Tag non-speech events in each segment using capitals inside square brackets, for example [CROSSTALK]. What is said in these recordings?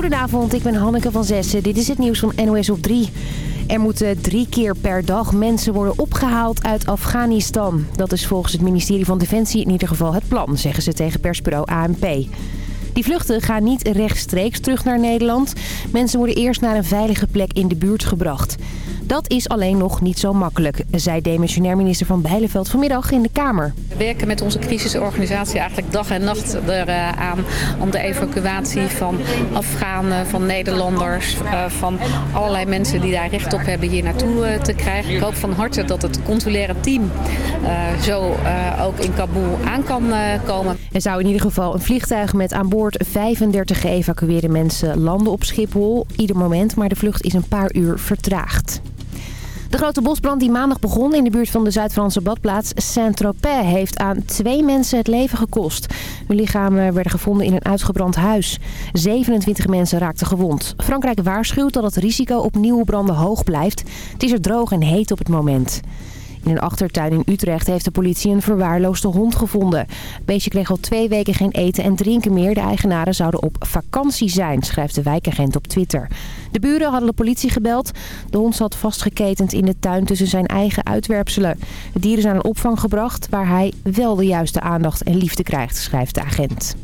Goedenavond, ik ben Hanneke van Zessen. Dit is het nieuws van NOS op 3. Er moeten drie keer per dag mensen worden opgehaald uit Afghanistan. Dat is volgens het ministerie van Defensie in ieder geval het plan, zeggen ze tegen persbureau ANP. Die vluchten gaan niet rechtstreeks terug naar Nederland. Mensen worden eerst naar een veilige plek in de buurt gebracht. Dat is alleen nog niet zo makkelijk, zei demissionair minister Van Bijleveld vanmiddag in de Kamer. We werken met onze crisisorganisatie eigenlijk dag en nacht eraan om de evacuatie van Afghanen, van Nederlanders, eh, van allerlei mensen die daar recht op hebben hier naartoe eh, te krijgen. Ik hoop van harte dat het consulaire team eh, zo ook in Kabul aan kan komen. Er zou in ieder geval een vliegtuig met aan boord 35 geëvacueerde mensen landen op Schiphol. Ieder moment, maar de vlucht is een paar uur vertraagd. De grote bosbrand die maandag begon in de buurt van de Zuid-Franse badplaats Saint-Tropez heeft aan twee mensen het leven gekost. Hun lichamen werden gevonden in een uitgebrand huis. 27 mensen raakten gewond. Frankrijk waarschuwt dat het risico op nieuwe branden hoog blijft. Het is er droog en heet op het moment. In een achtertuin in Utrecht heeft de politie een verwaarloosde hond gevonden. Het beestje kreeg al twee weken geen eten en drinken meer. De eigenaren zouden op vakantie zijn, schrijft de wijkagent op Twitter. De buren hadden de politie gebeld. De hond zat vastgeketend in de tuin tussen zijn eigen uitwerpselen. De dieren zijn aan opvang gebracht waar hij wel de juiste aandacht en liefde krijgt, schrijft de agent.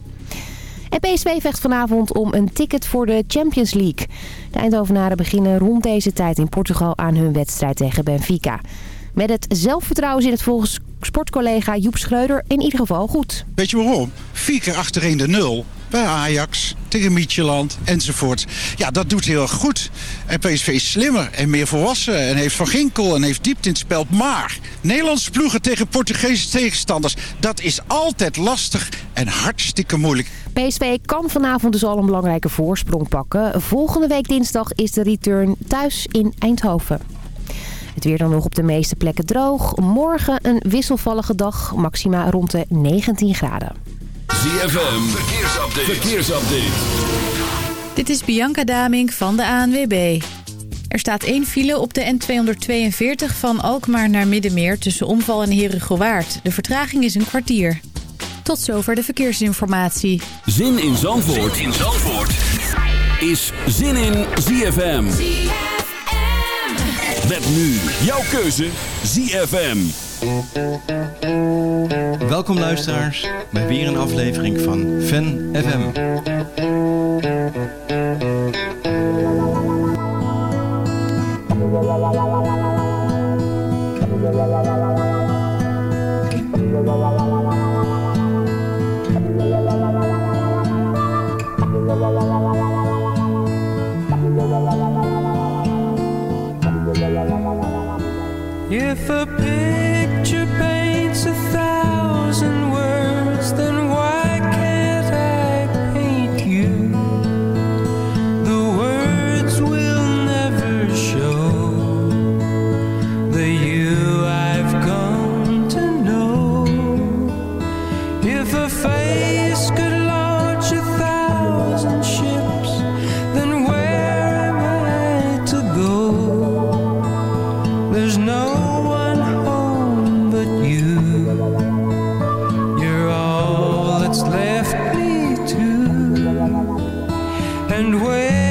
En PSV vecht vanavond om een ticket voor de Champions League. De Eindhovenaren beginnen rond deze tijd in Portugal aan hun wedstrijd tegen Benfica. Met het zelfvertrouwen zit het volgens sportcollega Joep Schreuder in ieder geval goed. Weet je waarom? Vier keer achterin de nul bij Ajax, tegen Mietjeland enzovoort. Ja, dat doet heel erg goed. En PSV is slimmer en meer volwassen en heeft Van Ginkel en heeft diepte in het spel. Maar Nederlandse ploegen tegen Portugese tegenstanders, dat is altijd lastig en hartstikke moeilijk. PSV kan vanavond dus al een belangrijke voorsprong pakken. Volgende week dinsdag is de return thuis in Eindhoven. Het weer dan nog op de meeste plekken droog. Morgen een wisselvallige dag, maxima rond de 19 graden. ZFM, verkeersupdate. verkeersupdate. Dit is Bianca Damink van de ANWB. Er staat één file op de N242 van Alkmaar naar Middenmeer tussen Omval en Herugewaard. De vertraging is een kwartier. Tot zover de verkeersinformatie. Zin in Zandvoort, zin in Zandvoort. is Zin in ZFM. Met nu jouw keuze ZFM. Welkom luisteraars bij weer een aflevering van Fan FM. for And when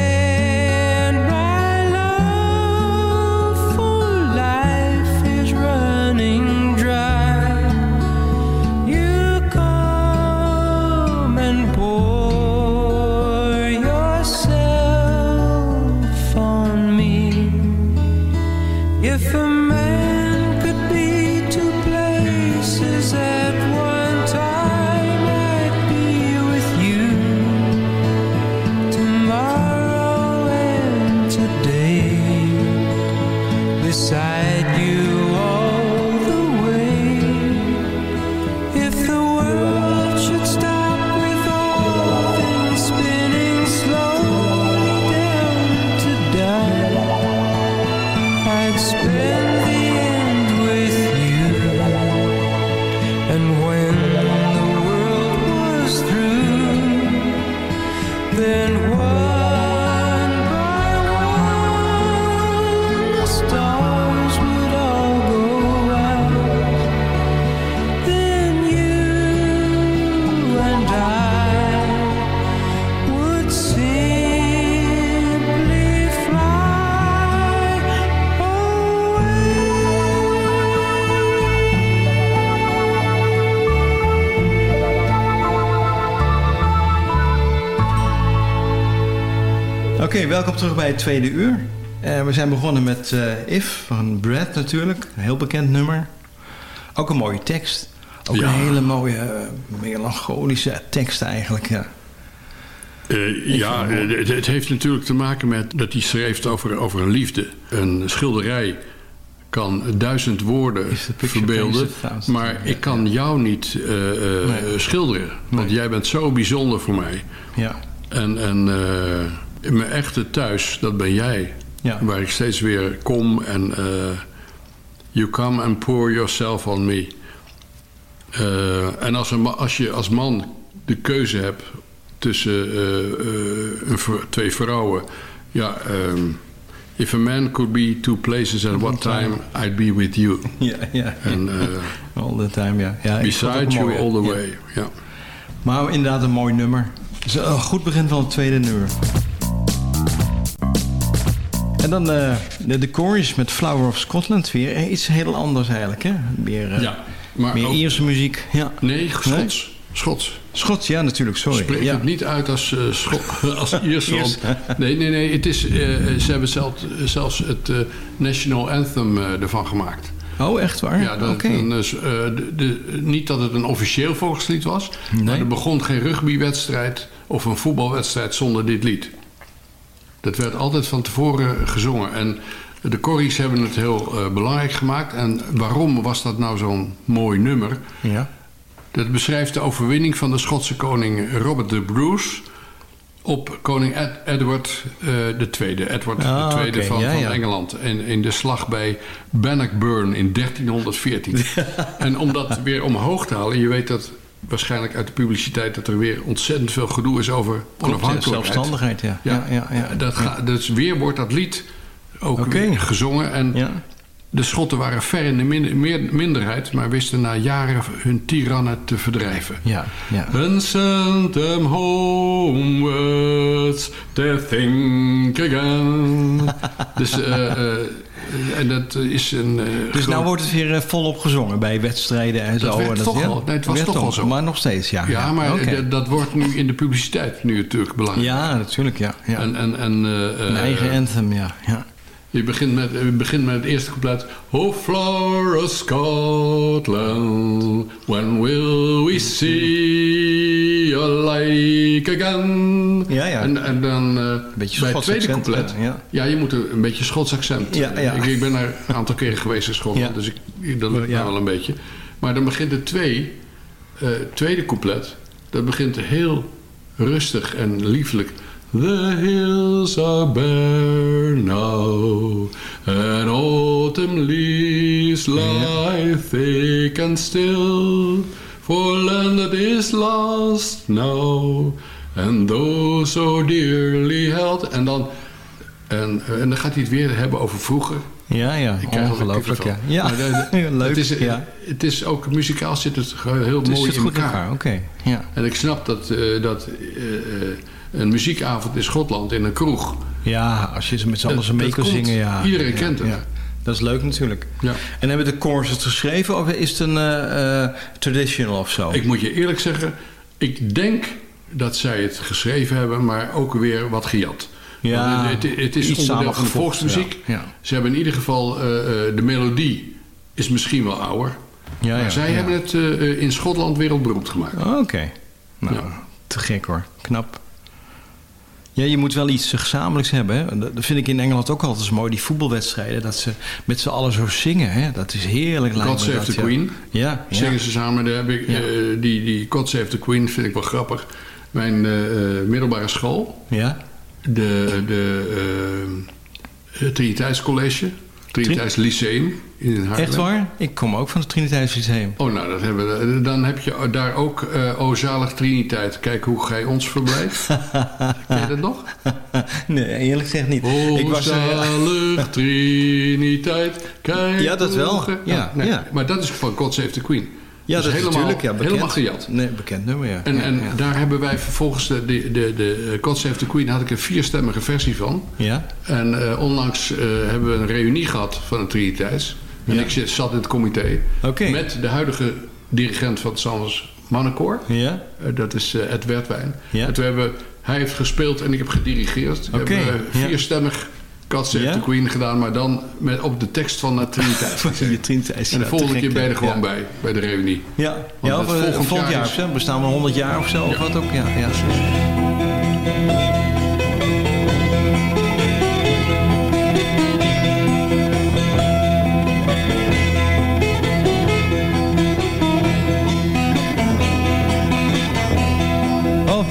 welkom terug bij het tweede uur. Eh, we zijn begonnen met eh, If van Brad natuurlijk. Een heel bekend nummer. Ook een mooie tekst. Ook Ja. een hele mooie eh, melancholische tekst eigenlijk. Ja. Ja, het heeft natuurlijk te maken met dat hij schreef over, over een liefde. Een schilderij kan duizend woorden verbeelden, maar ik kan jou niet Nee. schilderen. Want Nee. jij bent zo bijzonder voor mij. Ja. En, en in mijn echte thuis, dat ben jij. Ja. Waar ik steeds weer kom en... eh, you come and pour yourself on me. Eh, en als, een, als je als man de keuze hebt tussen eh, twee vrouwen... Ja, ehm, if a man could be two places at one time, I'd be with you. [LAUGHS] Ja, ja. [LAUGHS] All the time, ja. ja beside you mooi, all the way. Ja. Maar inderdaad een mooi nummer. Een goed begin van het tweede nummer. En dan eh, de, de chorus met Flower of Scotland weer. Eh, Iets heel anders eigenlijk, hè? Meer, eh, ja, maar meer ook- Ierse muziek. Ja. Nee, Schots. Schots. Schots, ja, natuurlijk, sorry. Spreek ja. het niet uit als, want- [LAUGHS] [LAUGHS] Nee, nee, nee. Het is, ze hebben zelfs, zelfs het National Anthem ervan gemaakt. Oh, echt waar? Ja, dat, een, eh, de, de- niet dat het een officieel volkslied was. Maar er begon geen rugbywedstrijd of een voetbalwedstrijd zonder dit lied. Dat werd altijd van tevoren gezongen. En de Corries hebben het heel eh, belangrijk gemaakt. En waarom was dat nou zo'n mooi nummer? Ja. Dat beschrijft de overwinning van de Schotse koning Robert de Bruce op koning Ed- Edward eh de tweede, Edward Ah, de tweede oké, van, ja, van ja. Engeland. En in de slag bij Bannockburn in [LAUGHS] 1314. en om dat weer omhoog te halen, je weet dat waarschijnlijk uit de publiciteit dat er weer ontzettend veel gedoe is over Klopt, onafhankelijkheid. zelfstandigheid, ja. Ja, ja, ja, ja. Dat ga, dus weer wordt dat lied ook gezongen. En de Schotten waren ver in de min- meer- minderheid, maar wisten na jaren hun tirannen te verdrijven. Ja, ja. And send them homewards to think again. [LAUGHS] dus, eh, eh, en dat is een... eh, Dus groot- nou wordt het weer eh, volop gezongen bij wedstrijden en zo. werd En toch ja, al- nee, het was toch al zo. Maar nog steeds, ja. Ja, maar dat, dat wordt nu in de publiciteit nu natuurlijk belangrijk. Ja, natuurlijk, ja. ja. En, en, en, eh, Een eh, eigen anthem, ja. ja. Je begint met, je begint met het eerste couplet. Oh, flower of Scotland, when will we see your like again? Ja, ja. En, en dan eh, Beetje bij het tweede couplet. ja, ja. Je moet een, een beetje Schots accent. Ja, ja. Ik, ik ben er een aantal keren geweest in Schotland, dus ik, ik, dat lukt wel een beetje. Maar dan begint het twee, eh, tweede couplet. Dat begint heel rustig en lieflijk. The hills are bare now, and autumn leaves lie thick and still. For land that is lost now, and those so dearly held. En dan, en, en dan gaat hij het weer hebben over vroeger. Ja, ja. Ik Ongelooflijk, ja. Ja, Maar de- [LAUGHS] leuk. Het is, ja. het is ook muzikaal zit het heel Het mooi zit in goed in elkaar. elkaar, oké. Ja. En ik snap dat, eh, dat eh, eh, een muziekavond in Schotland in een kroeg. ja, als je ze met z'n allen mee kan zingen, ja. Iedereen Ja, kent het. ja. Dat is leuk natuurlijk. Ja. En hebben de chorus het geschreven of is het een eh, traditional of zo? Ik moet je eerlijk zeggen, ik denk dat zij het geschreven hebben, maar ook weer wat gejat. Ja, Want het, het is iets onderdeel van de volksmuziek. ja, ja. Ze hebben in ieder geval eh, de melodie is misschien wel ouder. ja, maar ja, zij hebben het in Schotland wereldberoemd gemaakt. Oh, Oké. Nou, te gek hoor. Knap. Ja, je moet wel iets gezamenlijks hebben. Hè? Dat vind ik in Engeland ook altijd mooi. Die voetbalwedstrijden, dat ze met z'n allen zo zingen. Hè? Dat is heerlijk. God Save dat, the ja. Queen. Ja, ja. Zingen ze samen. Daar heb ik, Ja. eh, die, die God Save the Queen vind ik wel grappig. Mijn eh, eh, middelbare school, Ja? de, de het Triniteitscollege, Triniteits Lyceum in Haarlem. Echt waar? Ik kom ook van het Triniteits Lyceum. Oh, nou, dat hebben we. Dan heb je daar ook eh O zalig Triniteit. Kijk hoe gij ons verblijft. [LAUGHS] Ken je dat nog? [LAUGHS] Nee, eerlijk gezegd niet. O ik was, eh, zalig [LAUGHS] Triniteit. Kijk Ja, dat wel. Ja, nee, ja. Maar dat is van God Save the Queen. Ja, dat is helemaal, natuurlijk ja, bekend. helemaal gejat. Nee, bekend nummer, ja. En, ja, en ja. daar hebben wij vervolgens de, de, de, de God Save the Queen had ik een vierstemmige versie van. Ja? En eh, onlangs eh, hebben we een reunie gehad van het Triniteits. En Ja. ik zat in het comité met de huidige dirigent van het Sanders Mannenkoor. Ja? Eh, dat is eh, Ed Wertwijn. Ja. En toen hebben Hij heeft gespeeld en ik heb gedirigeerd. Oké, hebben ja. Cats Ja? the Queen gedaan, maar dan met, op de tekst van uh, [LAUGHS] Triniteit. En de volgende keer ben je er gewoon Ja. bij, bij de reunie. Ja, ja of, eh, volgend volgend jaar jaar, is- of zo. Bestaan we 100 jaar of zo, of wat ook. Ja, ja. O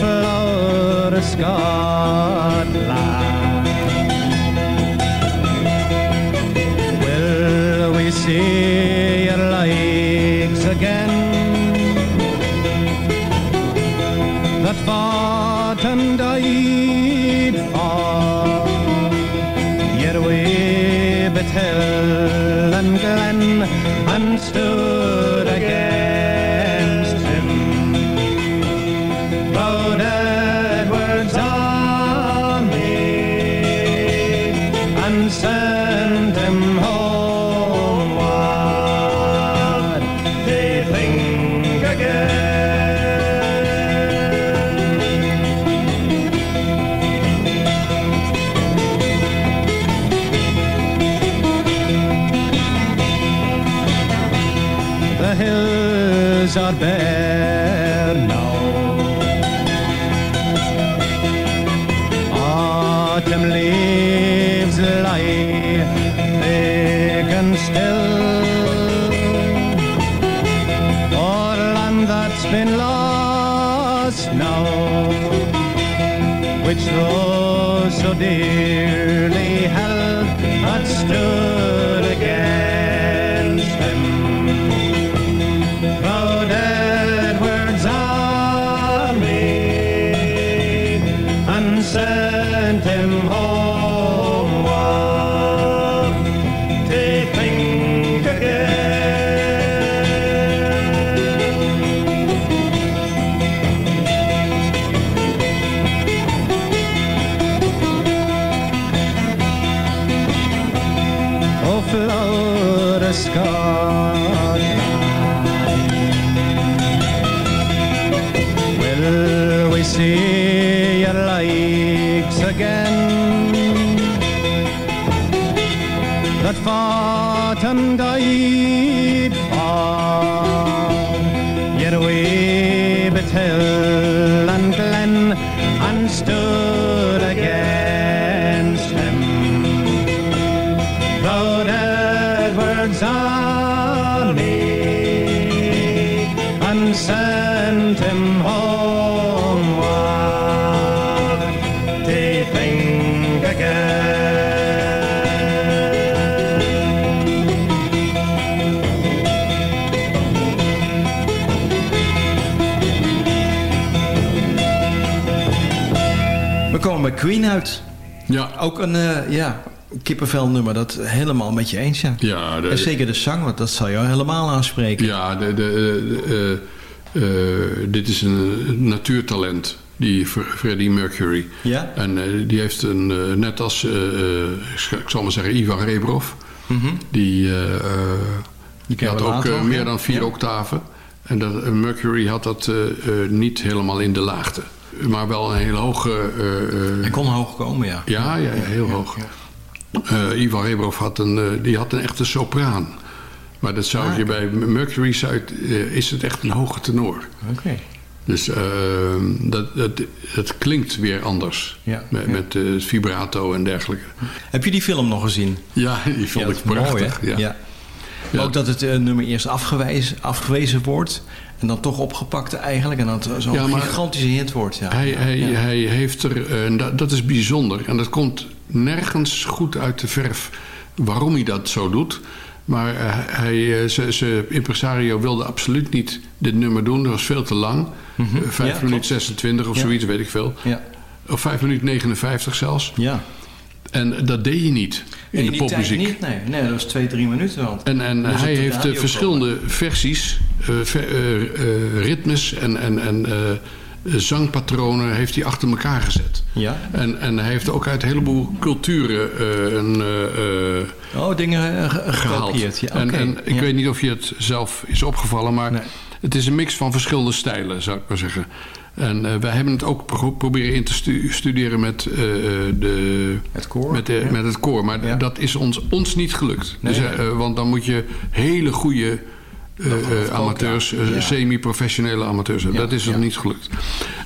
him homeward. They think again. We komen bij Queen uit. Ja, Ook een eh, ja, kippenvel nummer, dat helemaal met je eens, ja. ja, de, En zeker de zang, want dat zal jou helemaal aanspreken. Ja, de, de, de, eh, eh, dit is een natuurtalent, die Fr- Freddie Mercury. Ja? En eh, die heeft een, eh, net als, eh, eh, ik zal maar zeggen, Ivan Rebrov, Mhm. die, eh, eh, die had ook later eh, meer ja. dan vier Ja. octaven. En dat, eh, Mercury had dat eh, eh, niet helemaal in de laagte. Maar wel een hele hoge... eh, eh, Hij kon hoog komen, ja. ja, ja, ja, heel hoog. Eh, Ivan Rebrov had een, eh, die had een echte sopraan. Maar dat zou Ah. je bij Mercury zou het, eh, is het echt een hoge tenor. Oké. Dus eh, dat, dat, dat klinkt weer anders. Ja, met ja. met eh, vibrato en dergelijke. Heb je die film nog gezien? Ja, die vond ja, ik prachtig. Mooi, ja. Ook dat het eh, nummer eerst afgewezen, afgewezen wordt. En dan toch opgepakt eigenlijk. En dat het zo'n gigantische hit wordt. Ja. Hij, hij, heeft er, en dat, dat is bijzonder. En dat komt nergens goed uit de verf waarom hij dat zo doet. Maar eh, hij, eh, ze- ze impresario wilde absoluut niet dit nummer doen. Dat was veel te lang. Eh, Ja, Vijf minuten klopt. 26 of Ja. zoiets, weet ik veel. Ja. Of vijf minuten 59 zelfs. ja. En dat deed je niet in, de popmuziek. niet, nee. Nee, dat was twee, drie minuten. Want En, en hij heeft eh, verschillende versies, eh, ver- eh, eh, ritmes en, en, en eh, zangpatronen heeft hij achter elkaar gezet. Ja. En, en hij heeft ook uit een heleboel culturen eh, een, eh, Oh, dingen eh, ge- gehaald. en, en ik Ja. weet niet of je het zelf is opgevallen, maar Nee. Het is een mix van verschillende stijlen, zou ik maar zeggen. En eh, wij hebben het ook pro- proberen in te stu- studeren met, de, Het koor. met, de, Ja. met het koor. Maar Ja. dat is ons, ons niet gelukt. Nee, dus, nee. want dan moet je hele goede eh, eh, amateurs, ja. eh, semi-professionele amateurs. Ja, Dat is ja. niet gelukt.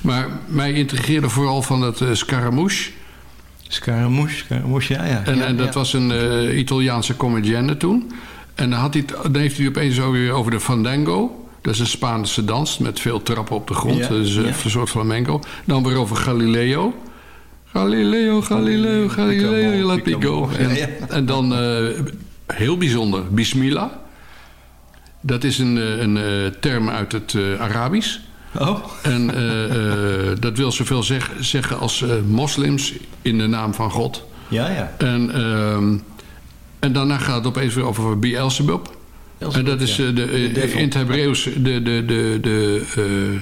Maar mij intrigeerde vooral van het eh, Scaramouche. Scaramouche, Scaramouche, ja, ja. En, dat was een Italiaanse comedienne toen. En dan, had hij dan heeft hij opeens ook weer over de fandango. Dat is een Spaanse dans met veel trappen op de grond. Dat is een soort flamenco. Dan weer over Galileo. Galileo, Galileo, Galileo, let me go. En, [LAUGHS] en dan, heel bijzonder, Bismillah. Dat is een, eh, een eh, term uit het eh, Arabisch. Oh, En dat wil zoveel zeg, zeggen als moslims in de naam van God. ja, ja. En, ehm, en daarna gaat het opeens weer over Beelzebub. En dat is de, De in het Hebreeuws de, de, de, de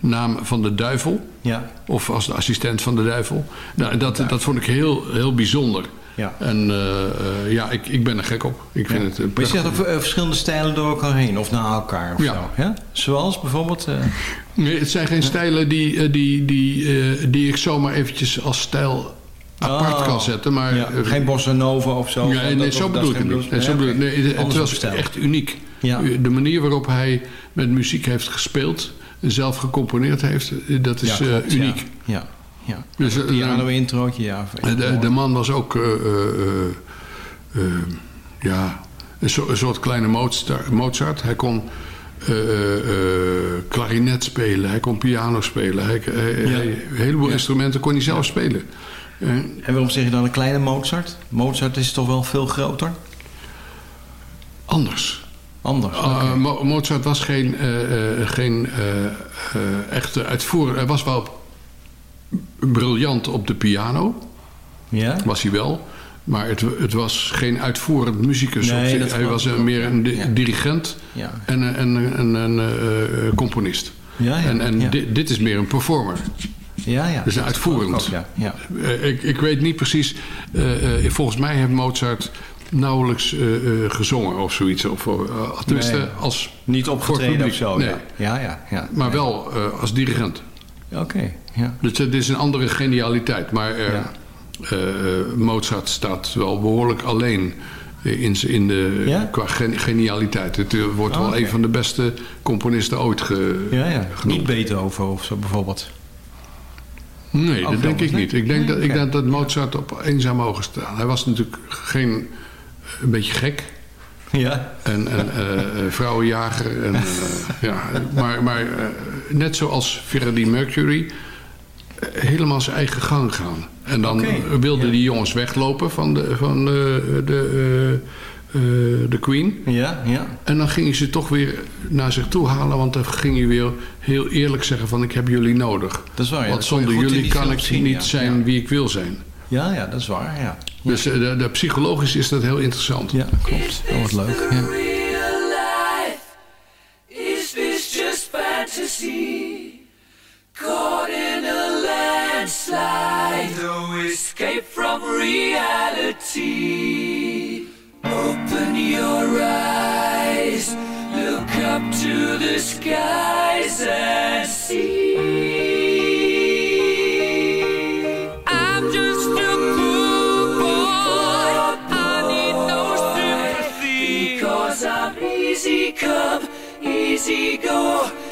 naam van de duivel. Ja, Of als de assistent van de duivel. Nou, dat, dat vond ik heel, heel bijzonder. Ja. En eh, eh, ja, ik, ik ben er gek op. Ik vind het een Maar je zegt eh, verschillende stijlen door elkaar heen of na elkaar of Ja. zo. Ja? Zoals bijvoorbeeld... eh, [LAUGHS] Nee, het zijn geen stijlen die, eh, die, die, eh, die ik zomaar eventjes als stijl apart Oh. kan zetten. Maar, ja, eh, geen bossa nova of zo? Nee, Of nee, dat- zo bedoel ik het niet. Nee, zo bedoel nee, het was echt uniek. Ja. De manier waarop hij met muziek heeft gespeeld... en zelf gecomponeerd heeft, eh, dat is Ja, eh, klopt, ja. uniek. Ja, ja. Dus, eh, Piano introotje, ja. De, de, man was ook... eh, eh, ja, een, so- een soort kleine Mozart. Mozart. Hij kon... klarinet spelen, hij kon piano spelen. Hij, hij- hij- een heleboel Ja. instrumenten kon hij zelf spelen. En waarom zeg je dan een kleine Mozart? Mozart is toch wel veel groter? anders. Anders. Uh. Mo- Mozart was geen, geen echte uitvoerder. Hij was wel briljant op de piano, ja? was hij wel. Maar het, het was geen uitvoerend muzikus. Nee, hij was meer een Ja. dirigent Ja. en een en, en, en, eh, componist. Ja, ja. En, en dit, is meer een performer. ja, ja. Dus uitvoerend. ook, Ja, ja. Eh, ik, ik weet niet precies. eh, volgens mij heeft Mozart nauwelijks gezongen of zoiets. Of, tenminste, Nee. als Niet opgetreden of zo. Nee. Ja, ja, ja. ja. Maar wel als dirigent. Oké, ja. Dus het is een andere genialiteit. Maar eh, Ja. eh, eh, Mozart staat wel behoorlijk alleen in, in de, Ja? qua gen- genialiteit. Het wordt Oh, wel oké. een van de beste componisten ooit ge, Ja, ja. genoemd. Niet Beethoven of zo bijvoorbeeld. Nee, dat denk ik niet. Ik denk, Nee, dat, ik denk dat Mozart op zou mogen staan. Hij was natuurlijk geen... een beetje gek. Ja. En, en eh, vrouwenjager. En, eh, ja, maar maar net zoals Freddie Mercury... helemaal zijn eigen gang gaan. En dan wilden ja. die jongens weglopen van de, van de, de, de Queen. Ja, ja. En dan ging hij ze toch weer naar zich toe halen. Want dan ging hij weer heel eerlijk zeggen van... ik heb jullie nodig. Dat is waar, ja. want je zonder jullie kan ik zien, niet ja. zijn wie ik wil zijn. Ja, ja, dat is waar, ja. Dus eh, de, de, psychologisch is dat heel interessant. Ja, klopt. Dat wordt leuk, ja. real life? Is this just fantasy? Caught in a landslide, no escape from reality. Open your eyes, look up to the skies and see. Easy come, easy go.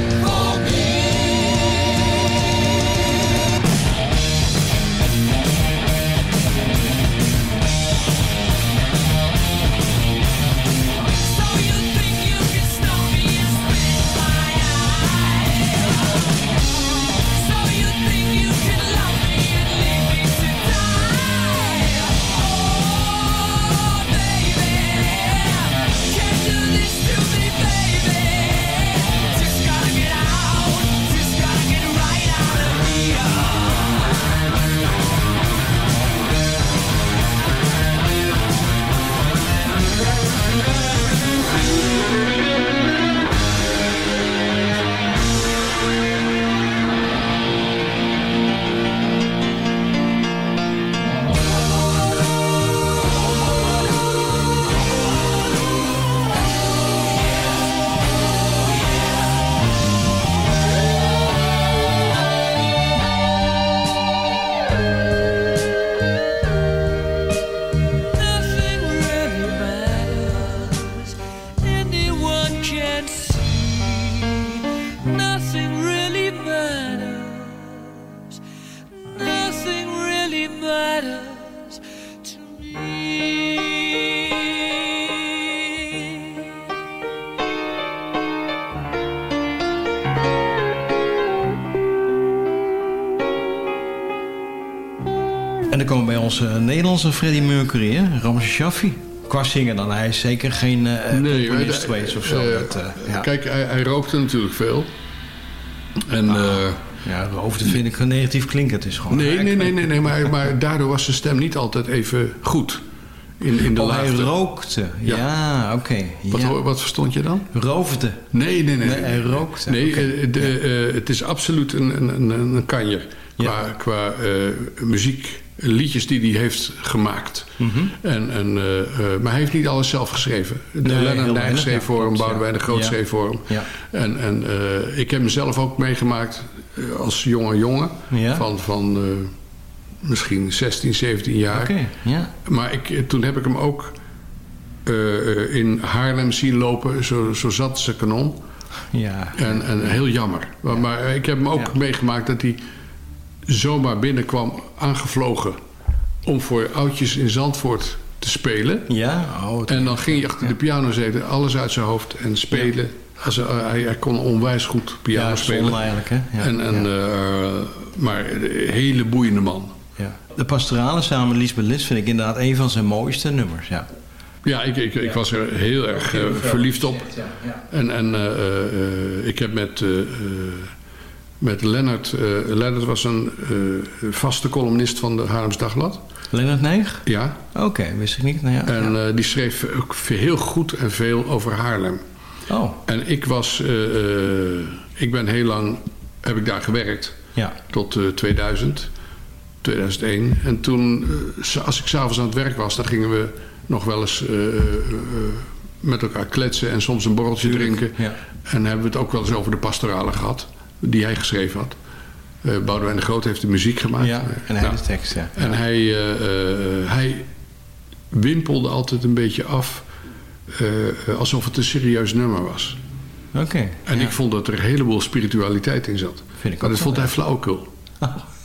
Onze Nederlandse Freddie Mercury, hè? Ramses Shaffi. Qua zingen dan, hij is zeker geen eh Nee, componist maar- geweest of zo. eh, dat, eh, ja. Kijk, hij, hij rookte natuurlijk veel. En, Ah. eh, ja, hoofden vind ik negatief klinken. Het is gewoon nee, nee, nee, nee, nee maar, maar daardoor was zijn stem niet altijd even goed. In, in de Oh, hij rookte. Ja, Ja. oké. Wat, ja. wat verstond je dan? Roofde. Nee, nee, nee. Nee, hij rookte. Nee, eh, de, eh, het is absoluut een, een, een, een kanjer. Qua, qua eh, muziek, liedjes die hij heeft gemaakt. en, en, eh, eh, maar hij heeft niet alles zelf geschreven. De Nee, Lennon weinig, schreef ja, voor hem, Boudewijn de Groot Ja. schreef voor hem. Ja. En, en eh, ik heb mezelf ook meegemaakt als jonge jongen. Van, van misschien 16, 17 jaar. Ja. Maar ik, toen heb ik hem ook in Haarlem zien lopen. Zo, zo zat ze kanon. Ja. En, en heel jammer. Maar, maar ik heb hem ook meegemaakt dat hij zomaar binnenkwam aangevlogen... om voor oudjes in Zandvoort te spelen. Ja? Oh, En dan ging hij achter de piano zitten, alles uit zijn hoofd en spelen. Als, hij, hij, hij kon onwijs goed piano ja, spelen. eigenlijk, hè? Ja, en, en, ja. eh, maar een hele boeiende man. Ja. De pastorale samen met Lisbeth List vind ik inderdaad een van zijn mooiste nummers. Ja. Ja, ik, ik, ik was er heel erg eh, verliefd op. En, en eh, eh, eh, ik heb met, eh, eh, met Lennart... eh, Lennart was een eh, vaste columnist van de Haarlems Dagblad. Lennart Neig? Ja. Oké, wist ik niet. Nou ja, En ja. eh, die schreef ook heel goed en veel over Haarlem. Oh, En ik was... ik ben heel lang... Heb ik daar gewerkt. ja. Tot eh, 2000. 2001. En toen, als ik s'avonds aan het werk was... dan gingen we nog wel eens met elkaar kletsen... en soms een borreltje drinken. Ja. En hebben we het ook wel eens over de pastoralen gehad. Die hij geschreven had. Eh Boudewijn de Groot heeft de muziek gemaakt. ja, en hij Nou, de tekst, ja. en hij, eh, eh, hij wimpelde altijd een beetje af... alsof het een serieus nummer was. Oké. En ja. ik vond dat er een heleboel spiritualiteit in zat. Vind ik maar dat vond wel, hij flauwekul.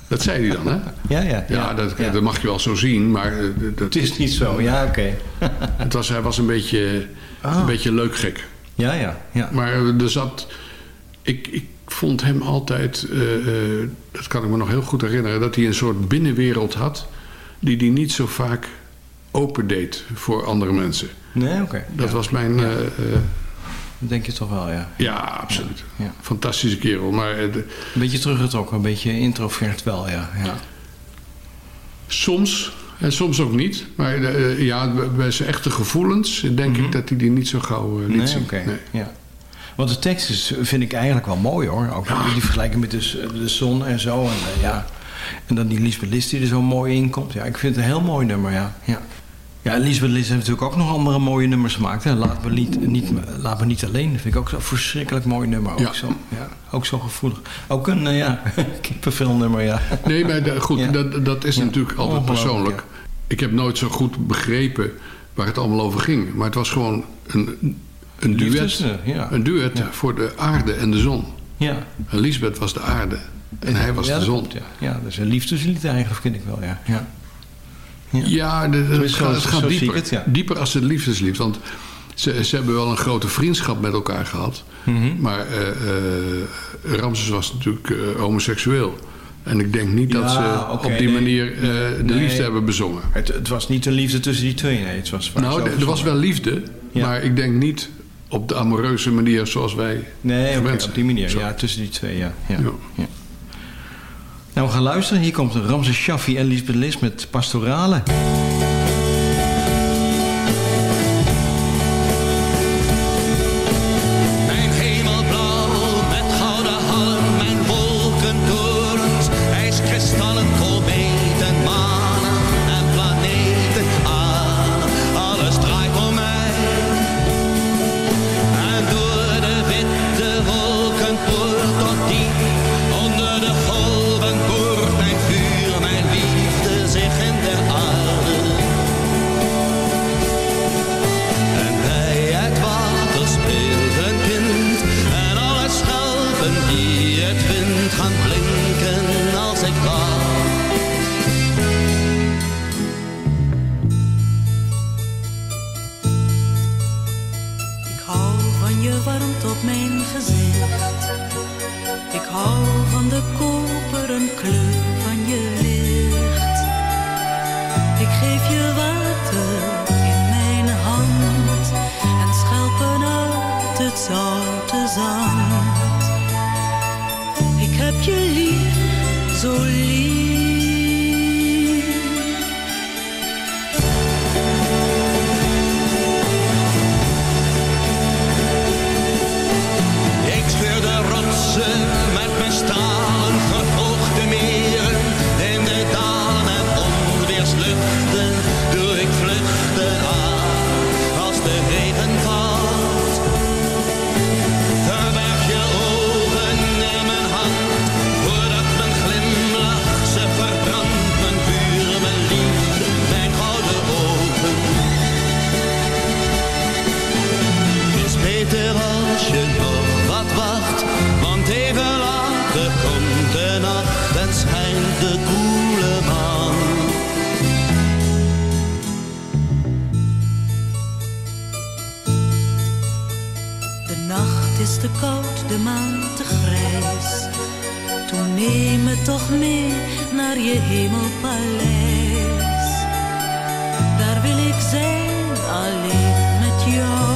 Dat zei hij dan, hè? [LAUGHS] Ja, ja. Ja, dat, ja. dat mag je wel zo zien, maar dat, Het is niet zo, ja, oké. [LAUGHS] het was, hij was een beetje, Ah. een beetje leuk gek. Ja, ja, ja. Maar er zat... Ik, ik vond hem altijd, eh, eh, dat kan ik me nog heel goed herinneren... dat hij een soort binnenwereld had... die hij niet zo vaak opendeed voor andere mensen. Nee, oké. Dat ja. was mijn... Ja. eh, Dat denk je toch wel, ja. ja, absoluut. Ja. Fantastische kerel. Maar de- Een beetje teruggetrokken, een beetje introvert wel, ja. ja. Soms, en soms ook niet. Maar ja, bij zijn echte gevoelens denk ik dat hij die niet zo gauw liet Nee, zien. oké. Nee. Ja. Want de tekst is, vind ik eigenlijk wel mooi hoor. Ook die vergelijking met de, de zon en zo. En, eh, ja. en dan die Lisbeth List die er zo mooi in komt. Ja, ik vind het een heel mooi nummer, ja. ja. Ja, Lisbeth List heeft natuurlijk ook nog andere mooie nummers gemaakt. Hè. Laat, me niet, niet, laat me niet alleen. Dat vind ik ook zo'n verschrikkelijk mooi nummer. Ook, Ja. zo, ja, ook zo gevoelig. Ook een uh, ja, [LAUGHS] kippenvelnummer, ja. Nee, maar de- goed, Ja. dat, dat is Ja. natuurlijk altijd persoonlijk. Ik heb nooit zo goed begrepen waar het allemaal over ging. Maar het was gewoon een, een duet, ja. een duet Ja. voor de aarde en de zon. Ja. En Lisbeth was de aarde en hij was ja, de zon. klopt, ja. ja, dat is een liefdeslied eigenlijk, vind ik wel, ja. ja. Ja, de- het gaat, het gaat dieper. het. Dieper als het liefdeslied. Want ze, ze hebben wel een grote vriendschap met elkaar gehad. Mhm. Maar eh eh Ramses was natuurlijk eh, homoseksueel. En ik denk niet dat ze op die nee. manier eh, de Nee. liefde hebben bezongen. Het, het was niet een liefde tussen die twee, nee. Het was Nou, er was wel liefde. Ja. Maar ik denk niet op de amoureuze manier zoals wij Nee, op die manier. Zo. Ja, tussen die twee, ja. ja. Ja. ja. Nou, we gaan luisteren. Hier komt Ramses Shaffi en Lisbeth Lis met Pastorale. Toch mee naar je hemelpaleis. Daar wil ik zijn alleen met jou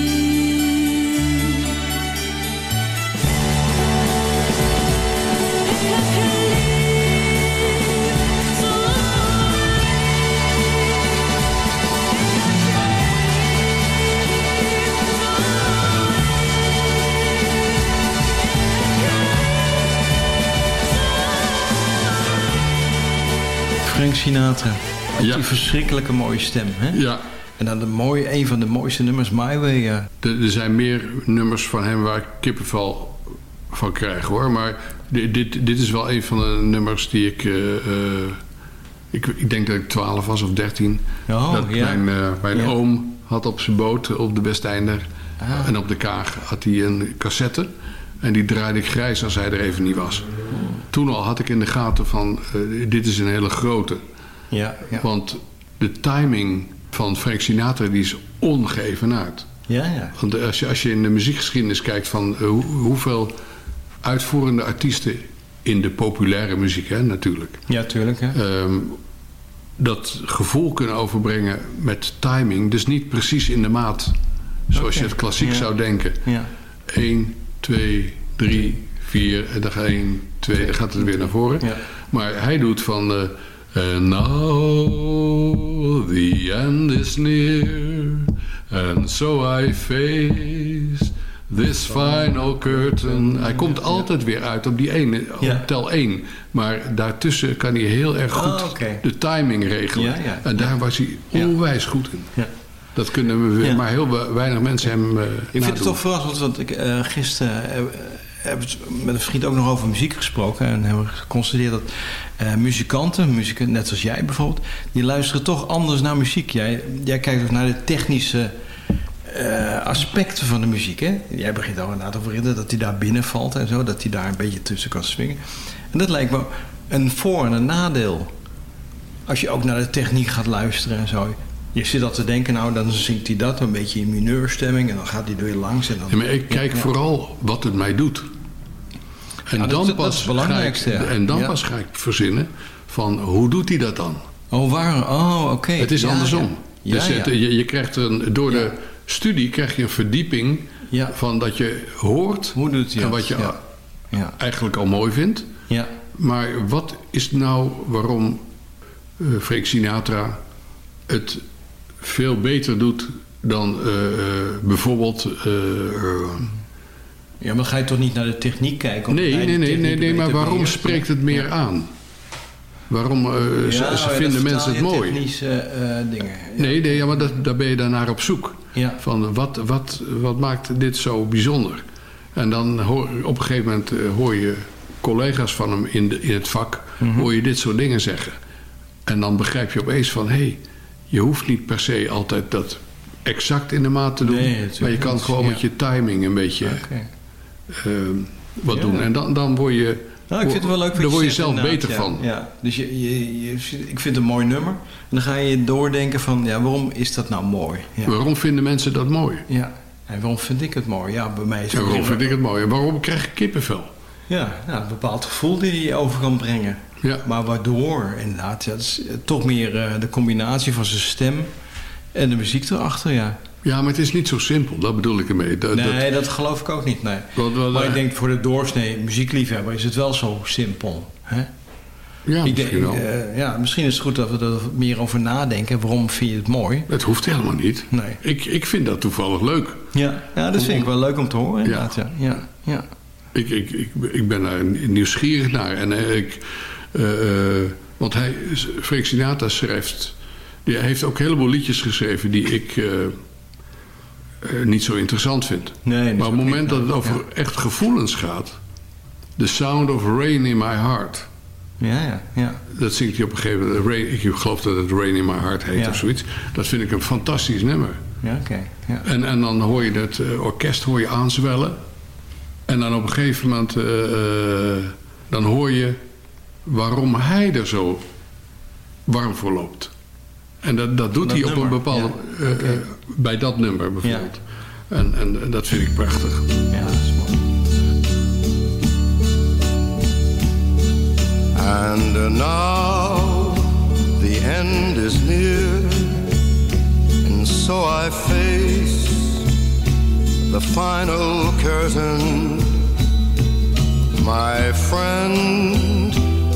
Frank Sinatra. Met Ja. die verschrikkelijke mooie stem. Hè? Ja, En dan de mooie, een van de mooiste nummers, My Way. Ja. er, er zijn meer nummers van hem waar ik kippenvel van krijg hoor. Maar dit, dit, dit is wel een van de nummers die ik, eh, eh, ik... Ik denk dat ik 12 was of 13. Oh, dat ja. Mijn, eh, mijn Ja. oom had op zijn boot op de Westeinder Ah. en op de Kaag had hij een cassette. En die draaide ik grijs als hij er even niet was. Toen al had ik in de gaten van eh, dit is een hele grote. Ja, ja. Want de timing van Frank Sinatra die is ongeëvenaard. ja, ja. Want als je, als je in de muziekgeschiedenis kijkt van eh, hoe- hoeveel uitvoerende artiesten in de populaire muziek, hè, natuurlijk, Ja, tuurlijk. Hè? ehm, dat gevoel kunnen overbrengen met timing, dus niet precies in de maat zoals je het klassiek Ja. zou denken. Ja. 1, 2, 3, 4 en dan ga je 1, 2, dan gaat het weer naar voren. Ja. Maar hij doet van... eh And now the end is near And so I face this final curtain. Hij komt altijd weer uit op die ene, op tel 1. Maar daartussen kan hij heel erg goed Oh, oké. de timing regelen. En daar was hij onwijs goed in. Ja. Dat kunnen we, Ja. maar heel we- weinig mensen hem eh Ik vind het toch verrassend, want ik, eh, gisteren heb ik met een vriend ook nog over muziek gesproken. En hebben we geconstateerd dat eh, muzikanten, muzikanten, net zoals jij bijvoorbeeld, die luisteren toch anders naar muziek. Jij, jij kijkt ook naar de technische eh, aspecten van de muziek. Hè? Jij begint al inderdaad over dat hij daar binnen valt en zo, dat hij daar een beetje tussen kan swingen. En dat lijkt me een voor- en een nadeel. Als je ook naar de techniek gaat luisteren en zo. Je zit al te denken, nou dan zingt hij dat een beetje in mineurstemming en dan gaat hij er weer langs. En dan, Ja, maar ik kijk ja. vooral wat het mij doet. En Ja, dan is- dat pas het ga ik, en dan pas ga ik verzinnen van hoe doet hij dat dan? Oh, waar? Oh, oké. Het is andersom. Ja, dus het- je, je krijgt een, door de studie krijg je een verdieping van dat je hoort Hoe doet hij en wat je eigenlijk al mooi vindt. Ja. Maar wat is nou waarom eh Frank Sinatra het veel beter doet dan eh, eh, bijvoorbeeld... eh, ja, maar ga je toch niet naar de techniek kijken? nee, nee, nee, nee, nee, maar waarom spreekt het meer aan? Waarom ze, Ja, ze ja, vinden mensen het mooi? technische eh, dingen. Ja. Nee, nee ja, maar dat, daar ben je daarnaar op zoek. Ja. Van wat, wat, wat maakt dit zo bijzonder? En dan hoor, op een gegeven moment hoor je collega's van hem in, de, in het vak... Mhm. hoor je dit soort dingen zeggen. En dan begrijp je opeens van... hé, hey, je hoeft niet per se altijd dat exact in de maat te doen... Nee, maar je kan gewoon ja. met je timing een beetje ehm, wat Ja. doen. En dan, dan word je... Nou, ik vind het wel leuk. Daar word je zelf beter ja. van. Ja, dus je, je, je, ik vind het een mooi nummer. En dan ga je doordenken van, ja, waarom is dat nou mooi? Ja. Waarom vinden mensen dat mooi? Ja. En waarom vind ik het mooi? Ja, bij mij is En het waarom vind ik het mooi? En waarom krijg ik kippenvel? Ja, ja, een bepaald gevoel die je over kan brengen. Ja. Maar waardoor, inderdaad, ja, dat is eh, toch meer eh, de combinatie van zijn stem en de muziek erachter, ja. Ja, maar het is niet zo simpel. Dat bedoel ik ermee. Dat, nee, dat geloof ik ook niet, nee. Wat- wat- maar ik denk voor de doorsnee muziekliefhebber is het wel zo simpel. Hè? ja, ik misschien denk, wel. eh, ja, misschien is het goed dat we er meer over nadenken. Waarom vind je het mooi? Het hoeft helemaal niet. Nee. Ik, ik vind dat toevallig leuk. Ja, ja dat vind ik wel leuk om te horen, inderdaad. Ja. Ja, ja. Ik, ik, ik, ik ben daar nieuwsgierig naar. En eh, ik, eh, eh, want hij, Frank Sinatra schrijft... Die hij heeft ook een heleboel liedjes geschreven die ik eh, eh, niet zo interessant vind. Nee, maar op het moment dat het over echt gevoelens gaat... The sound of rain in my heart... Ja, ja, ja. Dat zingt hij op een gegeven moment. Rain, ik geloof dat het Rain in My Heart heet Ja. of zoiets. Dat vind ik een fantastisch nummer. Ja, oké. Ja. En, en dan hoor je eh, orkest hoor je aanzwellen. En dan op een gegeven moment... eh, eh, dan hoor je waarom hij er zo warm voor loopt. En dat, dat doet Dat hij op een bepaalde... ja. eh, eh, bij dat nummer bijvoorbeeld. En, en dat vind ik prachtig. Ja, dat is mooi. And uh, now the end is near, and so I face the final curtain. My friend,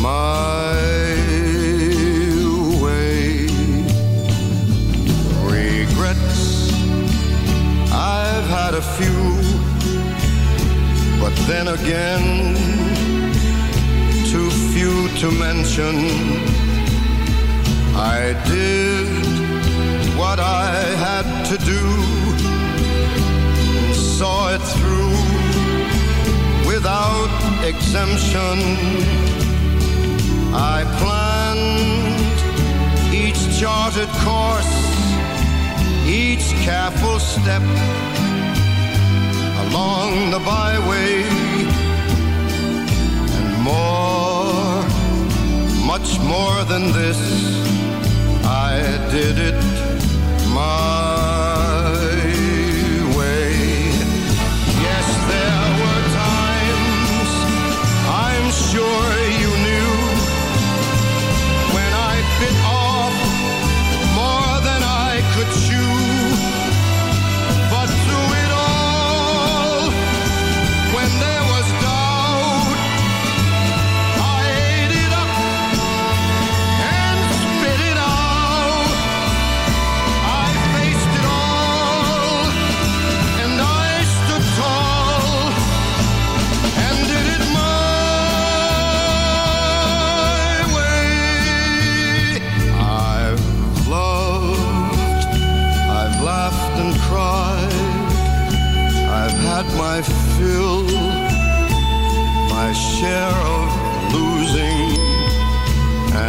my way. Regrets, I've had a few, but then again, too few to mention. I did what I had to do and saw it through without exemption. I planned each charted course, each careful step along the byway and more, much more than this. I did it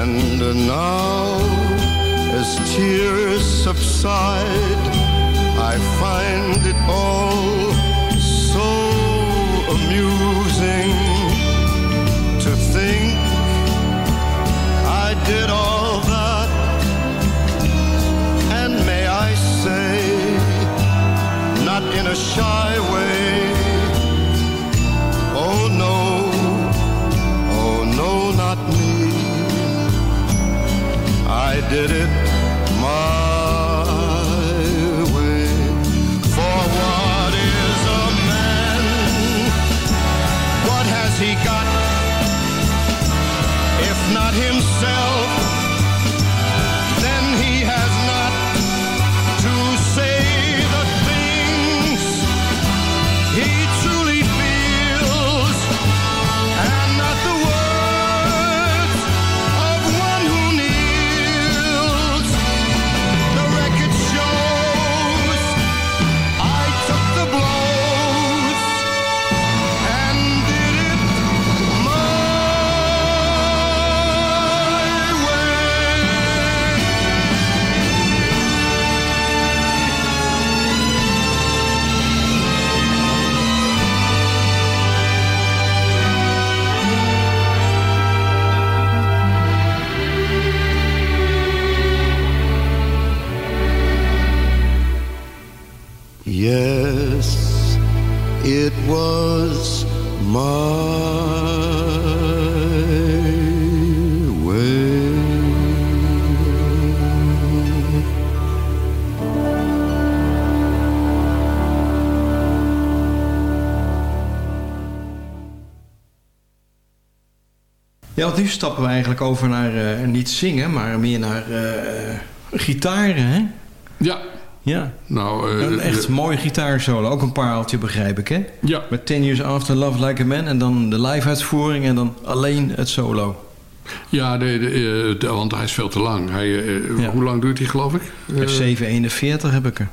and now as tears subside, I find it all so amusing to think I did all that, and may I say, not in a shy way. Did it Ja, want nu stappen we eigenlijk over naar eh, niet zingen, maar meer naar eh gitaren, hè? Ja. Ja. Nou, eh, Een echt de- mooie gitaarsolo. Ook een pareltje, begrijp ik, hè? Ja. Met 10 Years After Love Like a Man en dan de live-uitvoering en dan alleen het solo. Ja, de, de, want hij is veel te lang. Hij, Hoe lang duurt hij, geloof ik? Eh, 741 heb ik er.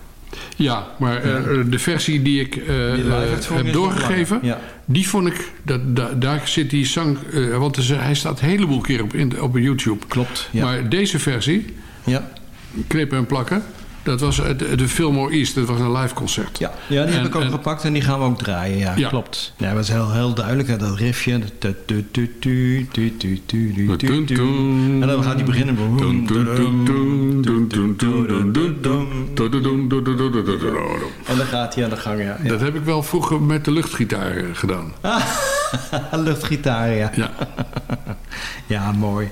Ja, maar eh, de versie die ik eh, heb doorgegeven. Ja. die vond ik, dat, da- daar zit die zang, eh, want is- hij staat een heleboel keer op, in, op YouTube. Klopt, ja. Maar deze versie, Ja. knippen en plakken, dat was de Fillmore East. Dat was een live concert. Ja, ja die heb ik ook gepakt en die gaan we ook draaien. Ja, klopt. Ja, dat was heel, heel duidelijk. Dat riffje. En dan gaat hij beginnen. En dan gaat hij aan de gang, ja. Dat heb ik wel vroeger met de luchtgitaar gedaan. luchtgitaar. Ja, ja mooi.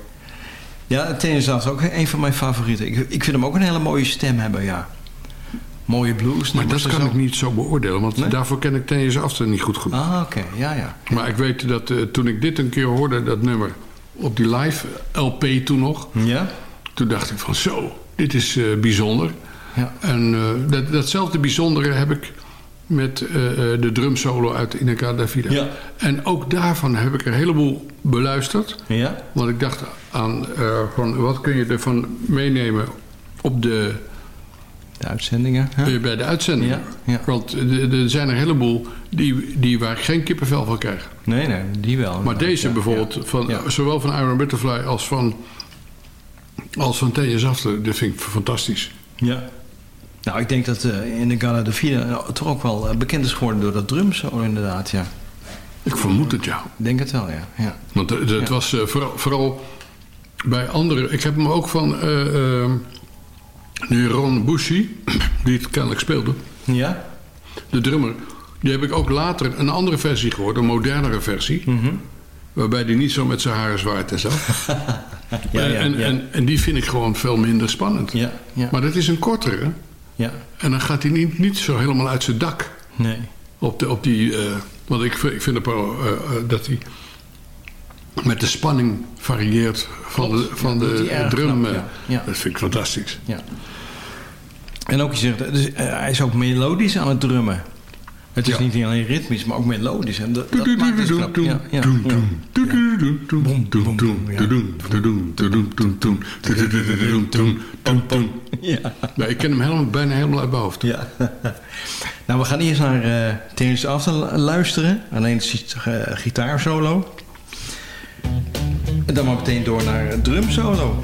Ja, tennis is ook een van mijn favorieten. Ik, ik vind hem ook een hele mooie stem hebben, ja. Mooie blues. Maar dat kan ik niet zo beoordelen, want Nee? daarvoor ken ik Tennis After niet goed genoeg. Ah, oké. Ja, ja. Maar ik weet dat eh, toen ik dit een keer hoorde, dat nummer, op die live LP toen nog, Ja? toen dacht ik van zo, dit is eh, bijzonder. Ja. En eh, dat, datzelfde bijzondere heb ik met eh, de drumsolo uit Ineka Davida. Ja. En ook daarvan heb ik er een heleboel beluisterd. Ja? Want ik dacht aan eh, van wat kun je ervan meenemen op de, De uitzendingen. hè? bij de uitzending. Ja, ja. Want er zijn er een heleboel die, die waar ik geen kippenvel van krijg. Nee, nee, die wel. Maar deze bijvoorbeeld. Van, zowel van Iron Butterfly als van, als van Tennis After, dat vind ik fantastisch. Ja. Nou, ik denk dat eh, in de Gala de Vida eh, toch ook wel eh, bekend is geworden door dat drumsolo inderdaad, ja. Ik vermoed het, ja. Ik denk het wel, ja. ja. Want Ja. was vooral, vooral bij anderen. Ik heb hem ook van eh eh, de Ron Bushi, [CLEARS THROAT] die het kennelijk speelde, Ja? de drummer. Die heb ik ook later een andere versie gehoord, een modernere versie. Mhm. Waarbij die niet zo met zijn haren zwaait en zo. [LAUGHS] Ja, ja, en, ja. En, en die vind ik gewoon veel minder spannend. Ja, ja. Maar dat is een kortere. Ja. En dan gaat hij niet, niet zo helemaal uit zijn dak. Nee. Op, de, op die, eh, want ik, vind- ik vind het eh, eh, dat hij met de spanning varieert van Klopt. de, van Ja, de drum. knap, ja. Ja. Dat vind ik fantastisch. Ja. En ook je zegt, dus, hij is ook melodisch aan het drummen. Het is Ja. niet alleen ritmisch, maar ook melodisch. En dat, dat maakt het knap. Ja, ja, ja. Ja. Ja, ik ken hem helemaal, bijna helemaal uit mijn hoofd. Ja. nou, we gaan eerst naar uh, Terence After luisteren. Alleen het gitaarsolo. En dan maar meteen door naar het drumsolo.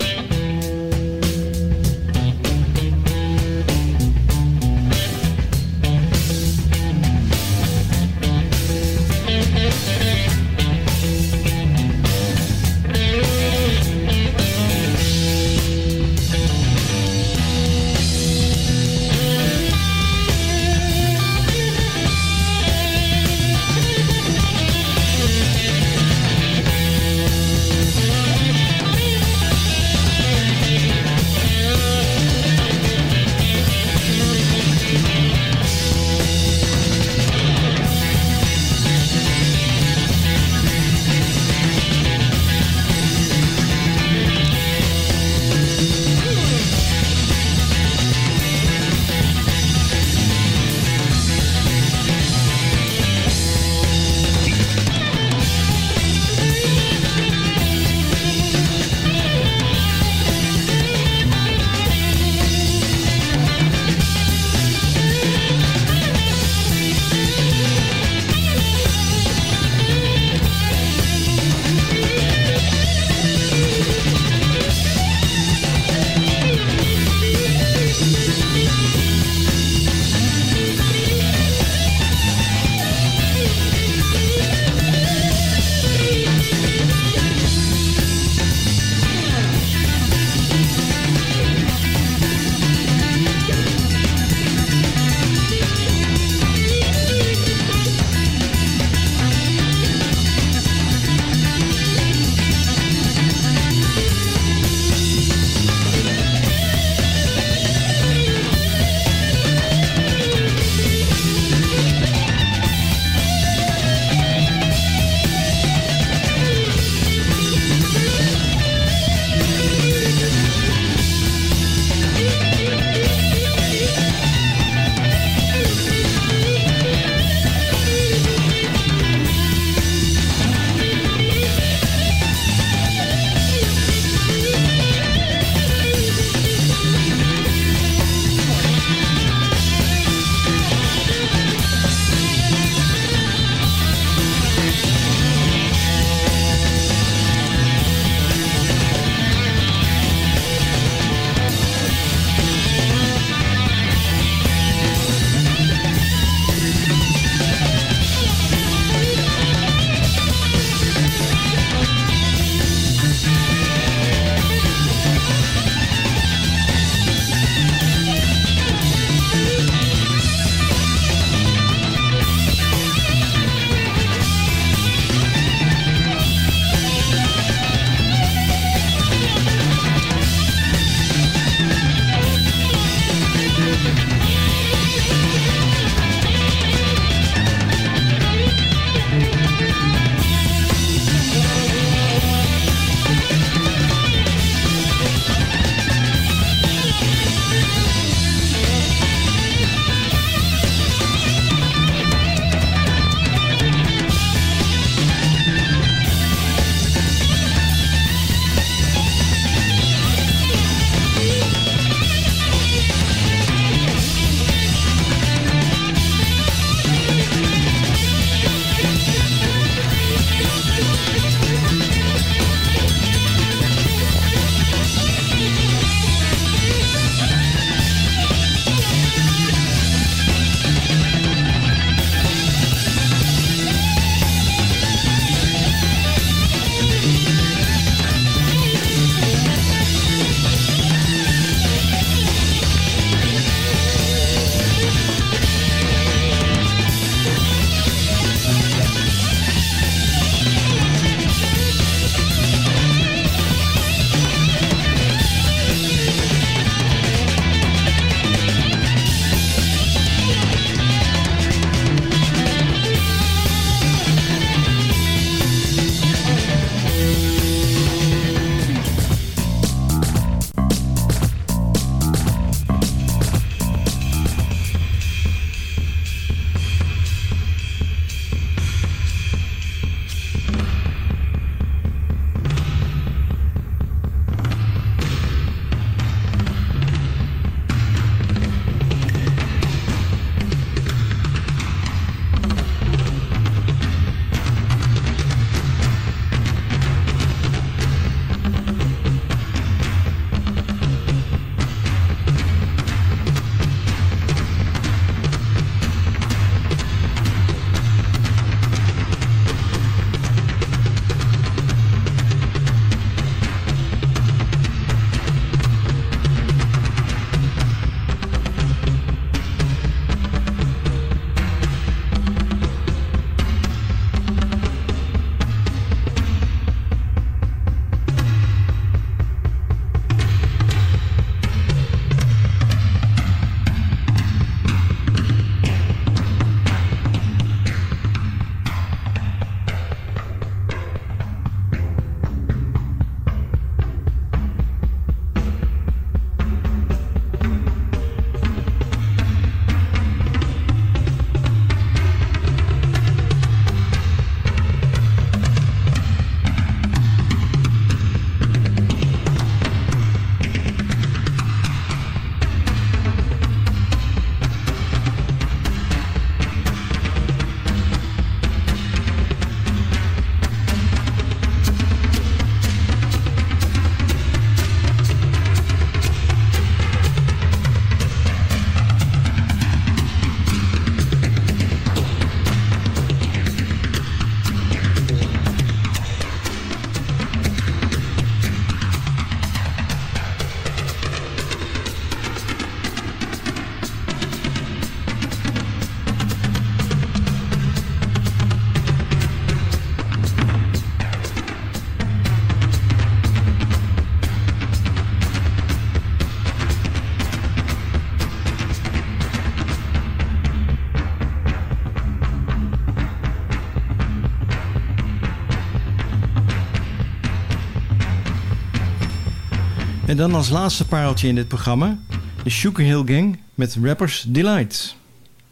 En dan als laatste pareltje in dit programma... de Sugar Hill Gang met Rappers Delight.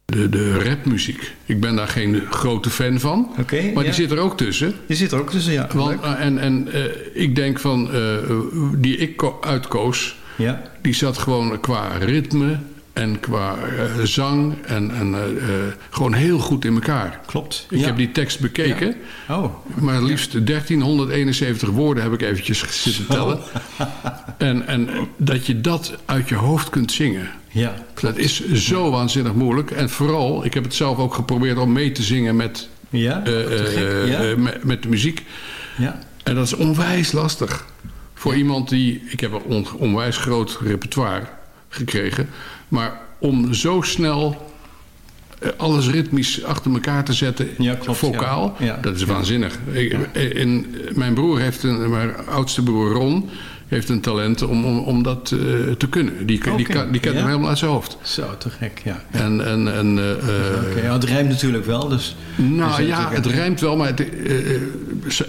De, de rapmuziek. Ik ben daar geen grote fan van. Oké, maar ja. die zit er ook tussen. Die zit er ook tussen, ja. Want, eh, en en eh, ik denk van, eh, die ik ko- uitkoos, Ja. die zat gewoon qua ritme en qua eh, zang en, en eh, eh, gewoon heel goed in elkaar. Klopt. Ik Ja. heb die tekst bekeken, Oh. maar liefst 1371 woorden heb ik eventjes [LAUGHS] zitten tellen. En, en dat je dat uit je hoofd kunt zingen. Ja, Dat is zo waanzinnig moeilijk. En vooral, ik heb het zelf ook geprobeerd om mee te zingen met, Ja, met, met de muziek. Ja. En dat is onwijs lastig. Voor iemand die... Ik heb een on- onwijs groot repertoire gekregen. Maar om zo snel eh, alles ritmisch achter elkaar te zetten, Ja, klopt, vocaal, ja. Ja. dat is waanzinnig. Ik- eh, en mijn broer heeft een, mijn oudste broer Ron, heeft een talent om, om, om dat eh, te kunnen. Die, die, Oké, kan, die kent hem helemaal uit zijn hoofd. Zo, te gek, ja. En, en, en, eh, eh, Oké, ja, het rijmt natuurlijk wel, dus... dus nou dat ja, het rijmt wel, maar het, eh, eh,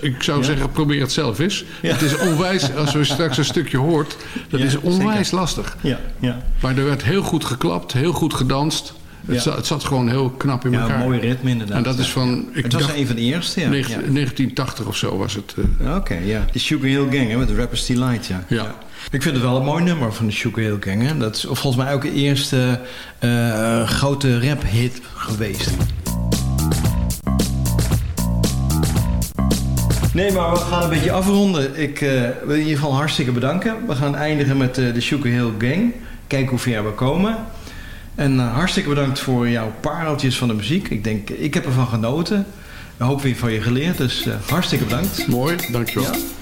ik zou Ja? zeggen, probeer het zelf eens. Ja. Het is onwijs, [LAUGHS] als we straks een stukje hoort, dat Ja, is onwijs zeker. lastig. Ja, ja. Maar er werd heel goed geklapt, heel goed gedanst. Het, Ja. zat, het zat gewoon heel knap in Ja, elkaar. een mooi ritme inderdaad. En dat is Ja. van, ik het was dacht, een van de eerste, ja. ja. 1980 of zo was het. eh. Oké, ja. De Sugar Hill Gang, hè, met de Rappers Delight, ja. Ja. Ik vind het wel een mooi nummer van de Sugar Hill Gang. Hè. Dat is volgens mij ook de eerste eh, grote rap-hit geweest. Nee, maar we gaan een beetje afronden. Ik eh, wil in ieder geval hartstikke bedanken. We gaan eindigen met eh, de Sugar Hill Gang. Kijken hoe ver we komen. En eh, hartstikke bedankt voor jouw pareltjes van de muziek. Ik denk, ik heb ervan genoten. Een hoop weer van je geleerd. Dus hartstikke bedankt. Mooi, dankjewel. Ja.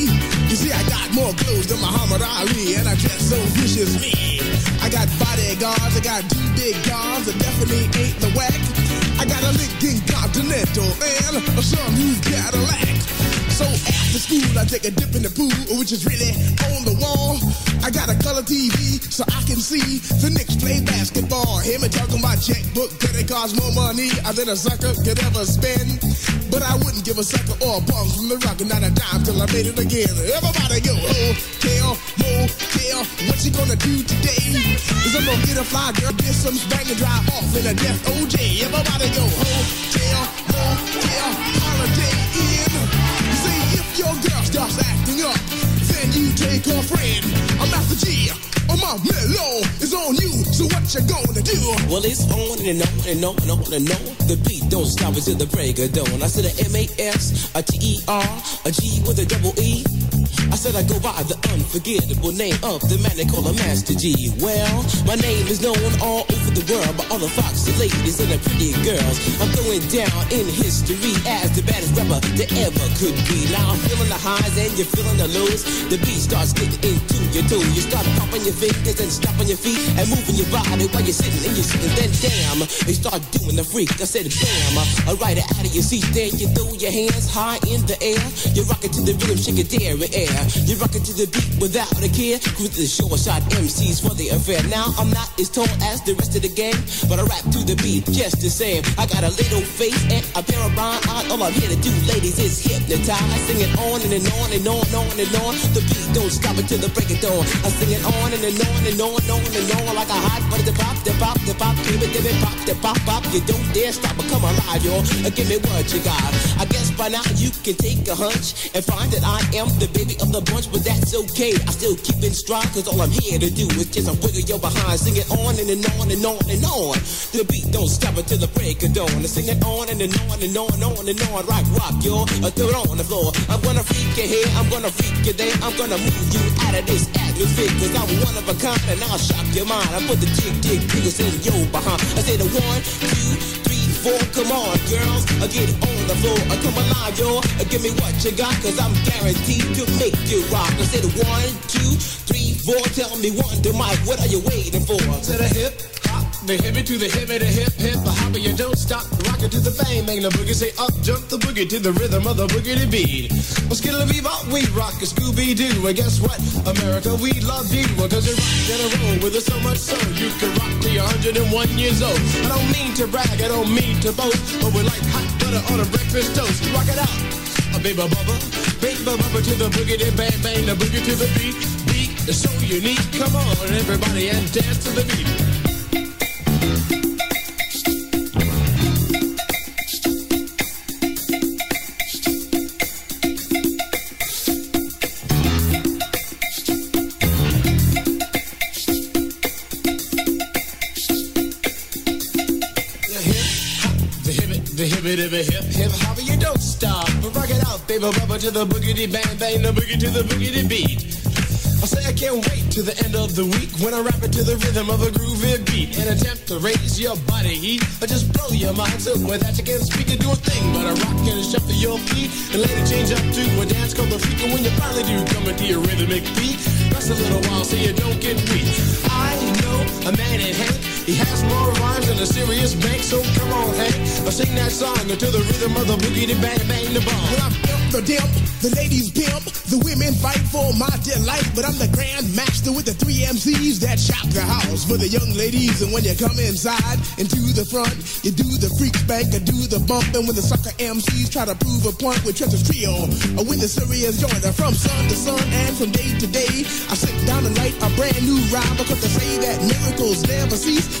You see, I got more clothes than Muhammad Ali, and I dress so viciously. I got bodyguards, I got two big guns that definitely ain't the whack. I got a Lincoln Continental and a some new Cadillac. So after school, I take a dip in the pool, which is really on the wall. I got a color TV so I can see the Knicks play basketball. Hear me talking about checkbook, that it costs more money than a sucker could ever spend. But I wouldn't give a sucker or a bum from the rock and not a dime till I made it again. Everybody go, oh, hotel, motel, what you gonna do today? Cause I'm gonna get a fly girl, get some spank and drive off in a death OJ. Everybody go, oh, hotel, motel, holiday in. See if your girl starts acting up, her friend. I'm Master G, on my mellow is on you. Gonna do? Well, it's on and on and on and on and on. The beat don't stop until the break of dawn. I said a M-A-S, a T-E-R, a G with a double E. I said I go by the unforgettable name of the man they call a Master G. Well, my name is known all over the world by all the foxy ladies and the pretty girls. I'm going down in history as the baddest rapper that ever could be. Now I'm feeling the highs and you're feeling the lows. The beat starts getting into your toe. You start popping your fingers and stomping your feet and moving your body party while you're sitting and you're sitting. Then damn, they start doing the freak. I said bam, I ride it out of your seat. Then you throw your hands high in the air. You rock it to the rhythm, shake it dairy air. You rock it to the beat without a care. Cruise the short shot MCs for the affair. Now I'm not as tall as the rest of the gang, but I rap to the beat just the same. I got a little face and a pair of rhyme eyes. All I'm here to do, ladies, is hypnotize. Sing it on and, and on and on and on and on. The beat don't stop until the break of dawn. I sing it on and, and on and on and on and on like a hot butter. The pop, the pop, the pop, give it, give it, pop, the pop, pop. You don't dare stop or come alive, yo. Uh, Give me what you got. I guess by now you can take a hunch and find that I am the baby of the bunch, but that's okay. I still keep in stride, cause all I'm here to do is just a wiggle your behind. Sing it on and, and on and on and on. The beat don't stop until the break of dawn. I sing it on and, and on and on and on and on. Rock, rock, yo. Uh, throw it on the floor. I'm gonna freak you here, I'm gonna freak you there. I'm gonna move you out of this atmosphere, cause I'm one of a kind and I'll shock your mind. I put the jig, jiggles in your behind. I the one, two, three, four. Come on, girls, I get on the floor. I come alive, yo. Uh, Give me what you got, cause I'm guaranteed to make you rock. I said one, two, three, four. Tell me one to Mike, what are you waiting for? To the hip, the hippie to the hippie, the hip, hip, the hopper, you don't stop. Rock it to the bang, bang, the boogie, say up, jump the boogie to the rhythm of the boogie to beat. Well, skittle bebop, we rock a Scooby Doo. And guess what? America, we love you. Well, cause you rock in a roll with us so much so you can rock till you're 101 years old. I don't mean to brag, I don't mean to boast, but we're like hot butter on a breakfast toast. Rock it out. A baby bubba, baby bubba to the boogie, then bang bang, the boogie to the beat. Beat is so unique. Come on, everybody, and dance to the beat. To the boogity bang bang, the boogie to the boogity beat. I can't wait to the end of the week when I rap it to the rhythm of a groovy beat. An attempt to raise your body heat or just blow your mind so that you can't speak and do a thing but a rock and shuffle your feet and it change up to a dance called the freak. And when you finally do come into your rhythmic beat, rest a little while so you don't get weak. I know a man in Hank, he has more rhymes than a serious bank, so come on Hank, I sing that song to the rhythm of the boogie, the bang bang the bomb. When I'm pimp the dimp, the ladies pimp, the women fight for my delight, but I'm the grand master with the three MCs that shop the house for the young ladies. And when you come inside and the front, you do the freak spank and do the bump. And when the sucker MCs try to prove a point with Treasure's Trio, I win the serious joiner from sun to sun and from day to day, I sit down and write a brand new rhyme because they say that miracles never cease.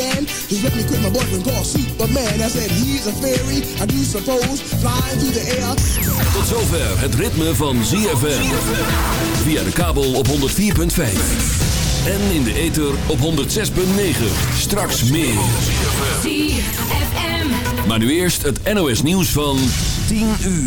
can. Just let me quit my boyfriend called Superman. I said he's a fairy. I do suppose flying through the air. Tot zover het ritme van ZFM. Via de kabel op 104.5. En in de ether op 106.9. Straks meer. Maar nu eerst het NOS nieuws van 10 uur.